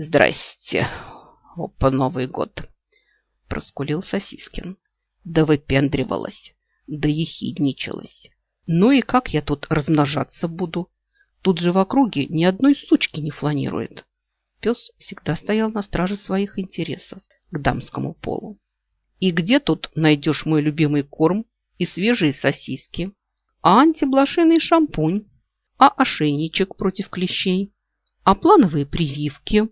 «Здрасте, опа, Новый год!» Проскулил Сосискин. Да выпендривалась, да ехидничалась. Ну и как я тут размножаться буду? Тут же в округе ни одной сучки не фланирует. Пес всегда стоял на страже своих интересов к дамскому полу. И где тут найдешь мой любимый корм и свежие сосиски, а антиблошиный шампунь, а ошейничек против клещей, а плановые прививки?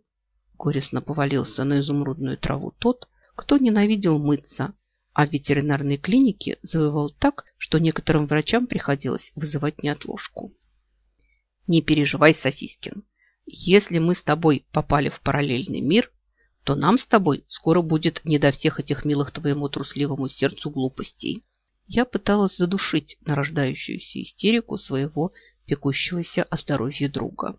Горестно повалился на изумрудную траву тот, кто ненавидел мыться, а в ветеринарной клинике завывал так, что некоторым врачам приходилось вызывать неотложку. Не переживай, Сосискин, если мы с тобой попали в параллельный мир, то нам с тобой скоро будет не до всех этих милых твоему трусливому сердцу глупостей. Я пыталась задушить нарождающуюся истерику своего пекущегося о здоровье друга.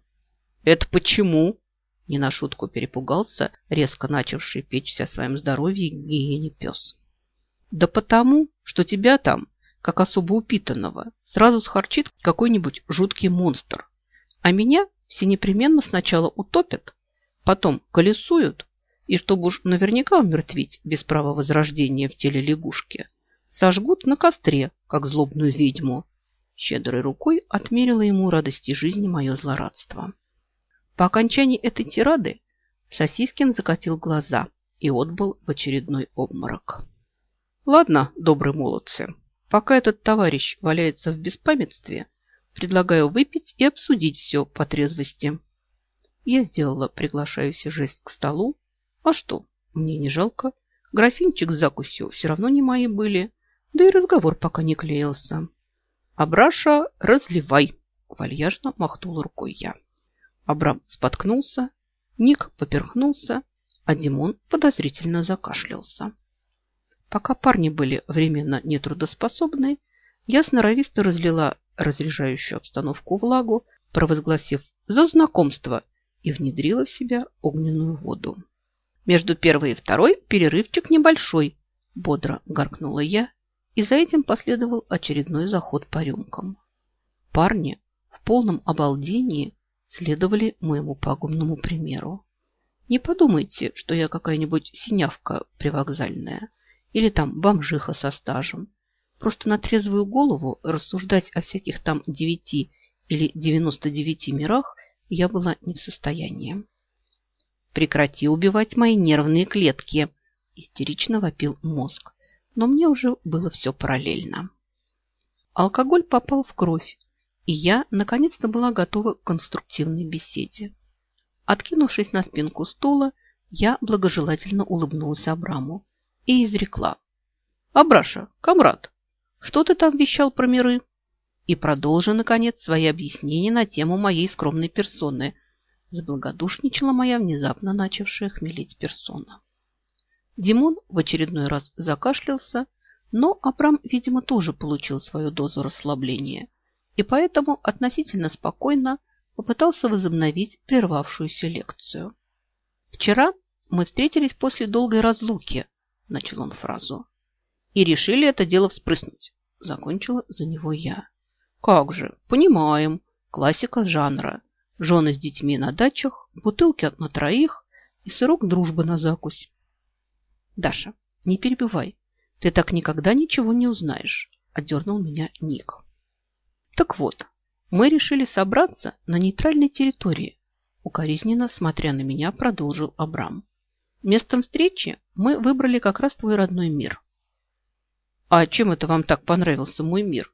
«Это почему?» Не на шутку перепугался, резко начавший печься о своем здоровье гиене пес. «Да потому, что тебя там, как особо упитанного, сразу схарчит какой-нибудь жуткий монстр, а меня все непременно сначала утопят, потом колесуют, и чтобы уж наверняка умертвить без права возрождения в теле лягушки, сожгут на костре, как злобную ведьму. Щедрой рукой отмерила ему радости жизни мое злорадство. По окончании этой тирады Сосискин закатил глаза и отбыл в очередной обморок. Ладно, добрые молодцы, пока этот товарищ валяется в беспамятстве, предлагаю выпить и обсудить все по трезвости. Я сделала приглашающий жест к столу. А что, мне не жалко. Графинчик с закусью все равно не мои были, да и разговор пока не клеился. Абраша, разливай, вальяжно махнул рукой я. Абрам споткнулся, Ник поперхнулся, а Димон подозрительно закашлялся. Пока парни были временно нетрудоспособны, я сноровисто разлила разряжающую обстановку влагу, провозгласив «за знакомство» и внедрила в себя огненную воду. Между первой и второй перерывчик небольшой, бодро гаркнула я, и за этим последовал очередной заход по рюмкам. Парни в полном обалдении следовали моему пагубному примеру. Не подумайте, что я какая-нибудь синявка привокзальная или там бомжиха со стажем. Просто на трезвую голову рассуждать о всяких там девяти или девяносто девяти мирах я была не в состоянии. «Прекрати убивать мои нервные клетки!» – истерично вопил мозг. Но мне уже было все параллельно. Алкоголь попал в кровь, и я наконец-то была готова к конструктивной беседе. Откинувшись на спинку стула, я благожелательно улыбнулась Абраму и изрекла. «Абраша, комрад, что ты там вещал про миры?» И продолжи, наконец, свои объяснения на тему моей скромной персоны. Заблагодушничала моя внезапно начавшая хмелить персона. Димон в очередной раз закашлялся, но Абрам, видимо, тоже получил свою дозу расслабления – и поэтому относительно спокойно попытался возобновить прервавшуюся лекцию. «Вчера мы встретились после долгой разлуки», – начал он фразу, – «и решили это дело вспрыснуть», – закончила за него я. «Как же, понимаем, классика жанра. Жены с детьми на дачах, бутылки на троих и сырок дружбы на закусь». «Даша, не перебивай, ты так никогда ничего не узнаешь», – отдернул меня Ник. Так вот, мы решили собраться на нейтральной территории. Укоризненно, смотря на меня, продолжил Абрам. Местом встречи мы выбрали как раз твой родной мир. А чем это вам так понравился мой мир?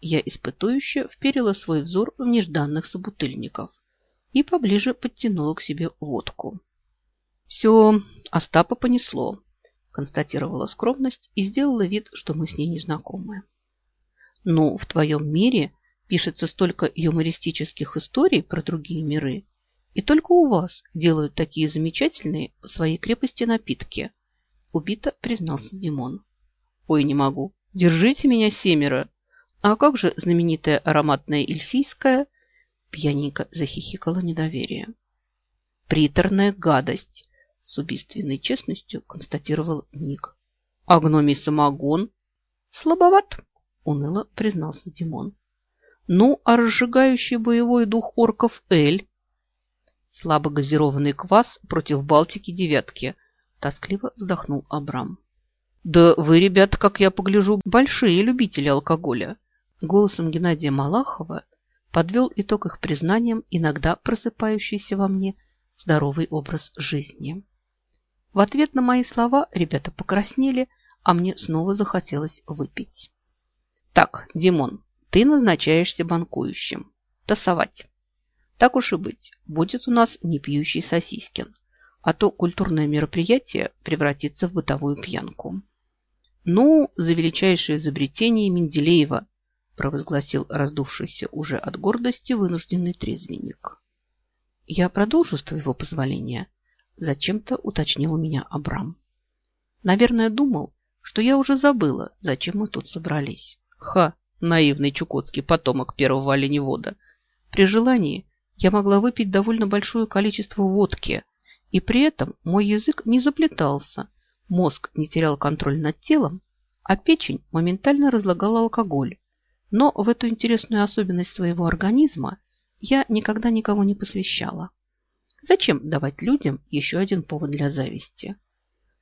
Я испытующе вперила свой взор в нежданных собутыльников и поближе подтянула к себе водку. Все, Остапа понесло, констатировала скромность и сделала вид, что мы с ней не знакомы. Но в твоем мире пишется столько юмористических историй про другие миры, и только у вас делают такие замечательные по своей крепости напитки. Убито признался Димон. Ой, не могу. Держите меня семеро. А как же знаменитая ароматная эльфийская? Пьяненько захихикала недоверие. Приторная гадость, с убийственной честностью констатировал Ник. А гномий самогон? Слабоват, уныло признался Димон. Ну, а разжигающий боевой дух орков Эль? Слабогазированный квас против Балтики девятки. Тоскливо вздохнул Абрам. Да вы, ребята, как я погляжу, большие любители алкоголя. Голосом Геннадия Малахова подвел итог их признаниям, иногда просыпающийся во мне здоровый образ жизни. В ответ на мои слова ребята покраснели, а мне снова захотелось выпить. Так, Димон, ты назначаешься банкующим. Тасовать. Так уж и быть, будет у нас не пьющий Сосискин, а то культурное мероприятие превратится в бытовую пьянку. Ну, за величайшее изобретение Менделеева, провозгласил раздувшийся уже от гордости вынужденный трезвенник. Я продолжу с твоего позволения, зачем-то уточнил меня Абрам. Наверное, думал, что я уже забыла, зачем мы тут собрались. Ха, наивный чукотский потомок первого оленевода. При желании я могла выпить довольно большое количество водки, и при этом мой язык не заплетался, мозг не терял контроль над телом, а печень моментально разлагала алкоголь. Но в эту интересную особенность своего организма я никогда никого не посвящала. Зачем давать людям еще один повод для зависти?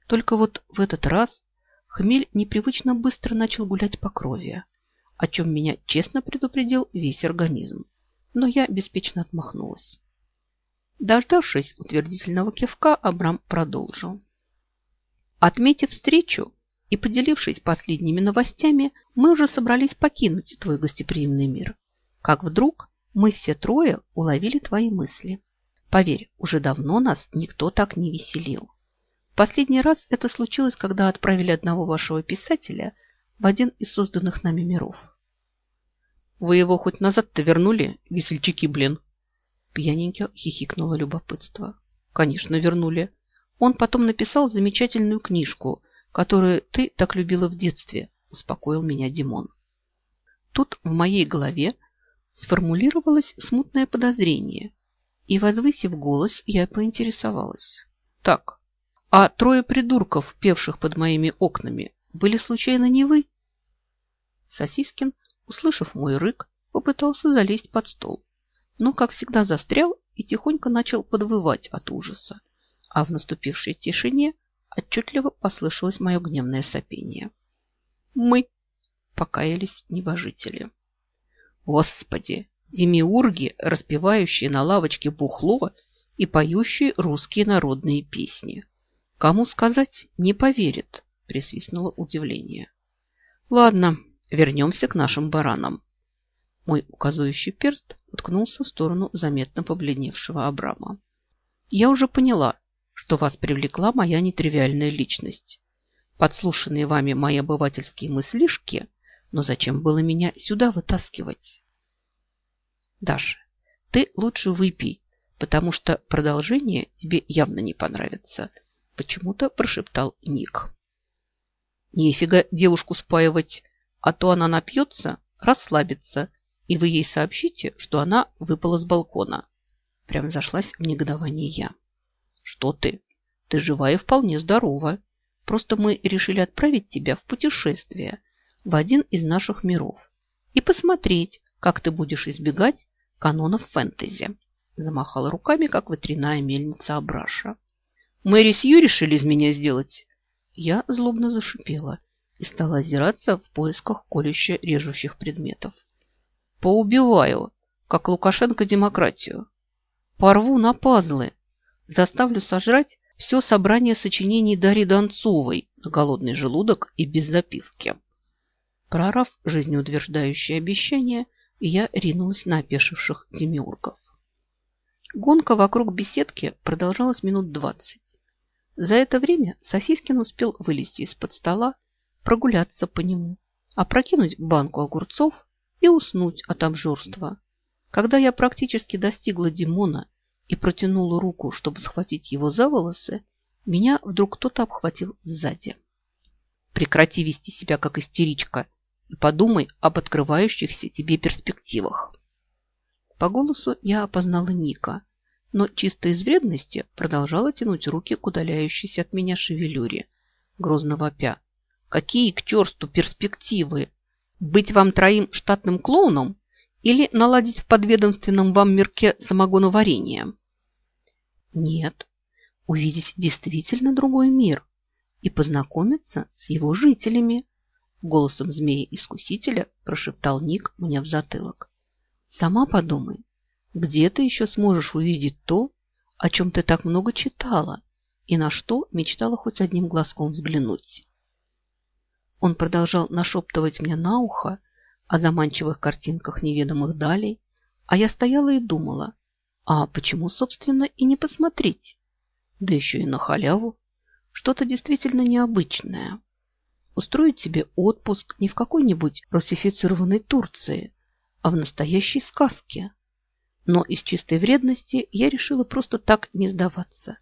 Только вот в этот раз хмель непривычно быстро начал гулять по крови, о чем меня честно предупредил весь организм. Но я беспечно отмахнулась. Дождавшись утвердительного кивка, Абрам продолжил. Отметив встречу и поделившись последними новостями, мы уже собрались покинуть твой гостеприимный мир. Как вдруг мы все трое уловили твои мысли. Поверь, уже давно нас никто так не веселил. Последний раз это случилось, когда отправили одного вашего писателя в один из созданных нами миров. Вы его хоть назад-то вернули, весельчаки, блин? Пьяненько хихикнуло любопытство. Конечно, вернули. Он потом написал замечательную книжку, которую ты так любила в детстве, успокоил меня Димон. Тут в моей голове сформулировалось смутное подозрение, и, возвысив голос, я поинтересовалась. Так, а трое придурков, певших под моими окнами, были случайно не вы? Сосискин, услышав мой рык, попытался залезть под стол, но, как всегда, застрял и тихонько начал подвывать от ужаса а в наступившей тишине отчетливо послышалось мое гневное сопение. «Мы!» – покаялись небожители. «Господи! Демиурги, распевающие на лавочке бухло и поющие русские народные песни! Кому сказать, не поверит!» – присвистнуло удивление. «Ладно, вернемся к нашим баранам». Мой указывающий перст уткнулся в сторону заметно побледневшего Абрама. Я уже поняла, что вас привлекла моя нетривиальная личность. Подслушанные вами мои обывательские мыслишки, но зачем было меня сюда вытаскивать? Даша, ты лучше выпей, потому что продолжение тебе явно не понравится, почему-то прошептал Ник. Нифига девушку спаивать, а то она напьется, расслабится, и вы ей сообщите, что она выпала с балкона. Прям зашлась в негодовании я. Что ты? Ты жива и вполне здорова. Просто мы решили отправить тебя в путешествие в один из наших миров и посмотреть, как ты будешь избегать канонов фэнтези. Замахала руками, как ветряная мельница Абраша. Мэри Сью решили из меня сделать? Я злобно зашипела и стала озираться в поисках колюще-режущих предметов. Поубиваю, как Лукашенко демократию. Порву на пазлы, заставлю сожрать все собрание сочинений Дарьи Донцовой на голодный желудок и без запивки. Прорав жизнеутверждающее обещание, я ринулась на опешивших демиургов. Гонка вокруг беседки продолжалась минут двадцать. За это время Сосискин успел вылезти из-под стола, прогуляться по нему, опрокинуть банку огурцов и уснуть от обжорства. Когда я практически достигла Димона и протянула руку, чтобы схватить его за волосы, меня вдруг кто-то обхватил сзади. Прекрати вести себя как истеричка и подумай об открывающихся тебе перспективах. По голосу я опознала Ника, но чисто из вредности продолжала тянуть руки к удаляющейся от меня шевелюре, грозно вопя. Какие к черту перспективы? Быть вам троим штатным клоуном или наладить в подведомственном вам мирке самогоноварение? Нет, увидеть действительно другой мир и познакомиться с его жителями. Голосом змеи-искусителя прошептал Ник мне в затылок. Сама подумай, где ты еще сможешь увидеть то, о чем ты так много читала и на что мечтала хоть одним глазком взглянуть. Он продолжал нашептывать мне на ухо о заманчивых картинках неведомых далей, а я стояла и думала, а почему, собственно, и не посмотреть? Да еще и на халяву. Что-то действительно необычное. Устроить себе отпуск не в какой-нибудь русифицированной Турции, а в настоящей сказке. Но из чистой вредности я решила просто так не сдаваться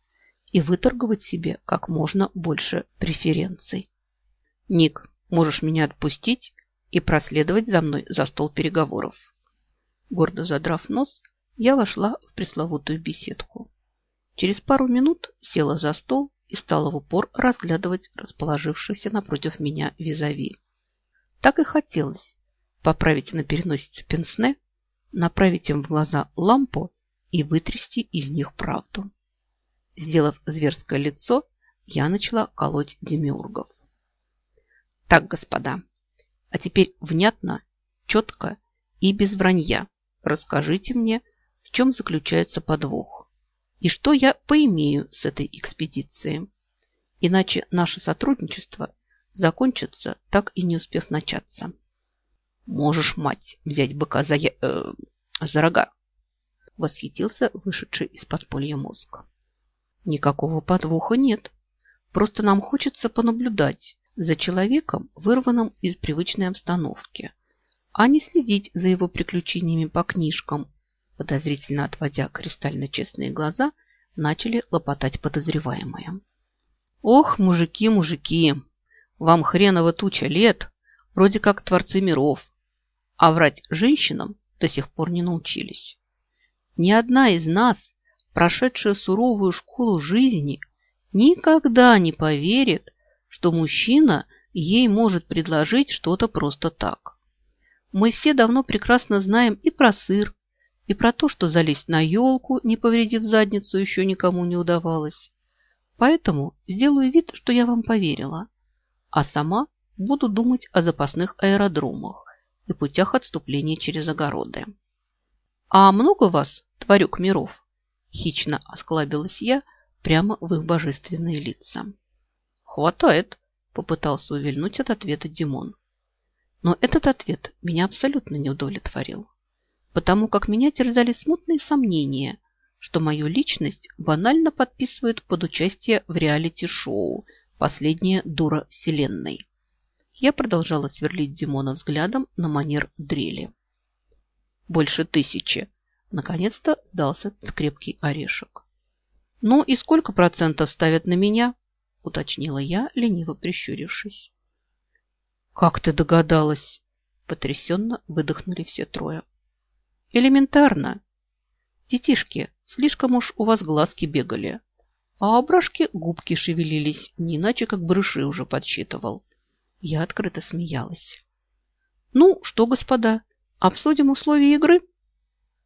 и выторговать себе как можно больше преференций. «Ник, можешь меня отпустить и проследовать за мной за стол переговоров?» Гордо задрав нос, я вошла в пресловутую беседку. Через пару минут села за стол и стала в упор разглядывать расположившихся напротив меня визави. Так и хотелось поправить на переносице пенсне, направить им в глаза лампу и вытрясти из них правду. Сделав зверское лицо, я начала колоть демиургов. Так, господа, а теперь внятно, четко и без вранья расскажите мне, в чем заключается подвох и что я поимею с этой экспедицией. Иначе наше сотрудничество закончится, так и не успев начаться. Можешь, мать, взять быка за, я... э, за рога, восхитился вышедший из подполья мозг. Никакого подвоха нет. Просто нам хочется понаблюдать за человеком, вырванным из привычной обстановки, а не следить за его приключениями по книжкам. Подозрительно отводя кристально честные глаза, начали лопотать подозреваемые. Ох, мужики, мужики, вам хреново туча лет, вроде как творцы миров, а врать женщинам до сих пор не научились. Ни одна из нас прошедшая суровую школу жизни, никогда не поверит, что мужчина ей может предложить что-то просто так. Мы все давно прекрасно знаем и про сыр, и про то, что залезть на елку, не повредив задницу, еще никому не удавалось. Поэтому сделаю вид, что я вам поверила, а сама буду думать о запасных аэродромах и путях отступления через огороды. А много вас, тварюк миров? Хищно осклабилась я прямо в их божественные лица. «Хватает!» – попытался увильнуть от ответа Димон. Но этот ответ меня абсолютно не удовлетворил, потому как меня терзали смутные сомнения, что мою личность банально подписывают под участие в реалити-шоу «Последняя дура вселенной». Я продолжала сверлить Димона взглядом на манер дрели. «Больше тысячи!» Наконец-то сдался крепкий орешек. «Ну и сколько процентов ставят на меня?» – уточнила я, лениво прищурившись. «Как ты догадалась?» – потрясенно выдохнули все трое. «Элементарно. Детишки, слишком уж у вас глазки бегали, а у брашки губки шевелились, не иначе как брыши уже подсчитывал». Я открыто смеялась. «Ну что, господа, обсудим условия игры?»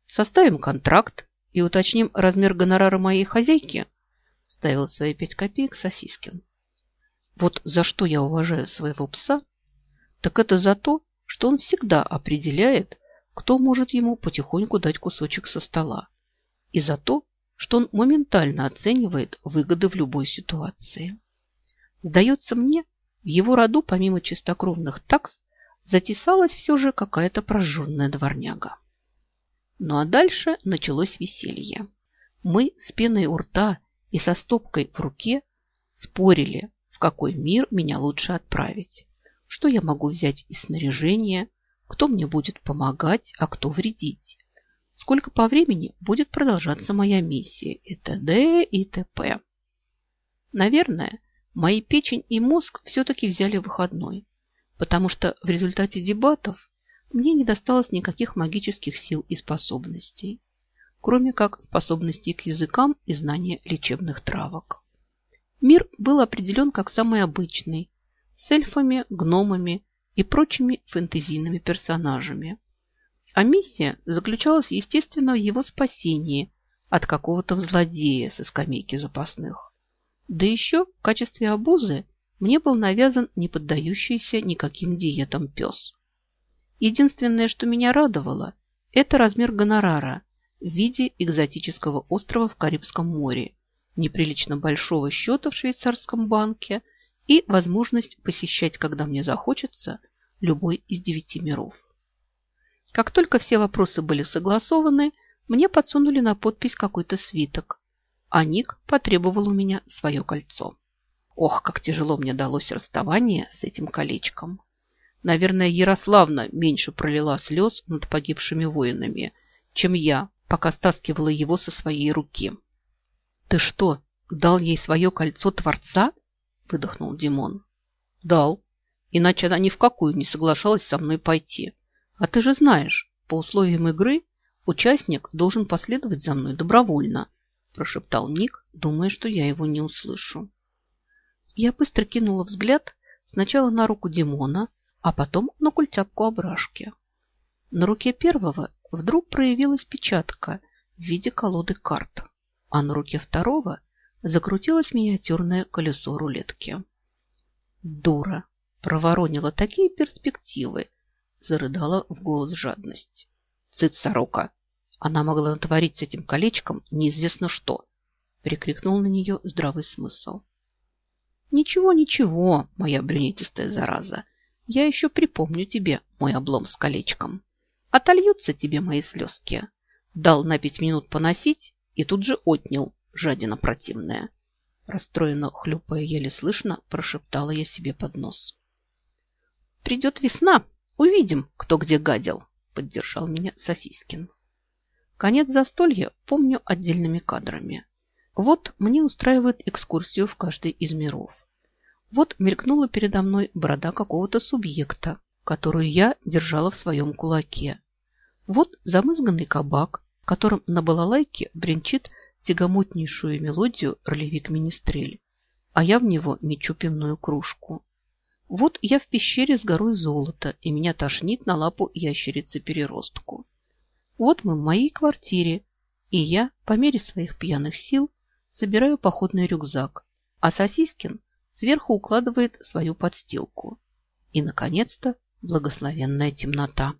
Составим контракт и уточним размер гонорара моей хозяйки, ставил свои пять копеек Сосискин. Вот за что я уважаю своего пса, так это за то, что он всегда определяет, кто может ему потихоньку дать кусочек со стола, и за то, что он моментально оценивает выгоды в любой ситуации. Сдается мне, в его роду, помимо чистокровных такс, затесалась все же какая-то прожженная дворняга. Ну а дальше началось веселье. Мы с пеной у рта и со стопкой в руке спорили, в какой мир меня лучше отправить, что я могу взять из снаряжения, кто мне будет помогать, а кто вредить, сколько по времени будет продолжаться моя миссия и т.д. и т.п. Наверное, мои печень и мозг все-таки взяли выходной, потому что в результате дебатов мне не досталось никаких магических сил и способностей, кроме как способностей к языкам и знания лечебных травок. Мир был определен как самый обычный, с эльфами, гномами и прочими фэнтезийными персонажами. А миссия заключалась, естественно, в его спасении от какого-то злодея со скамейки запасных. Да еще в качестве обузы мне был навязан не поддающийся никаким диетам пес. Единственное, что меня радовало, это размер гонорара в виде экзотического острова в Карибском море, неприлично большого счета в швейцарском банке и возможность посещать, когда мне захочется, любой из девяти миров. Как только все вопросы были согласованы, мне подсунули на подпись какой-то свиток, а Ник потребовал у меня свое кольцо. Ох, как тяжело мне далось расставание с этим колечком. Наверное, Ярославна меньше пролила слез над погибшими воинами, чем я, пока стаскивала его со своей руки. «Ты что, дал ей свое кольцо Творца?» – выдохнул Димон. «Дал. Иначе она ни в какую не соглашалась со мной пойти. А ты же знаешь, по условиям игры участник должен последовать за мной добровольно», – прошептал Ник, думая, что я его не услышу. Я быстро кинула взгляд сначала на руку Димона, а потом на культяпку ображки. На руке первого вдруг проявилась печатка в виде колоды карт, а на руке второго закрутилось миниатюрное колесо рулетки. Дура! Проворонила такие перспективы, зарыдала в голос жадность. Цыц, сорока! Она могла натворить с этим колечком неизвестно что, прикрикнул на нее здравый смысл. Ничего, ничего, моя брюнетистая зараза. Я еще припомню тебе мой облом с колечком. Отольются тебе мои слезки. Дал на пять минут поносить и тут же отнял, жадина противная. Расстроенно хлюпая еле слышно, прошептала я себе под нос. «Придет весна, увидим, кто где гадил», — поддержал меня Сосискин. Конец застолья помню отдельными кадрами. Вот мне устраивают экскурсию в каждый из миров. Вот мелькнула передо мной борода какого-то субъекта, которую я держала в своем кулаке. Вот замызганный кабак, которым на балалайке бренчит тягомотнейшую мелодию ролевик Министрель, а я в него мечу пивную кружку. Вот я в пещере с горой золота, и меня тошнит на лапу ящерицы-переростку. Вот мы в моей квартире, и я, по мере своих пьяных сил, собираю походный рюкзак, а Сосискин сверху укладывает свою подстилку. И, наконец-то, благословенная темнота.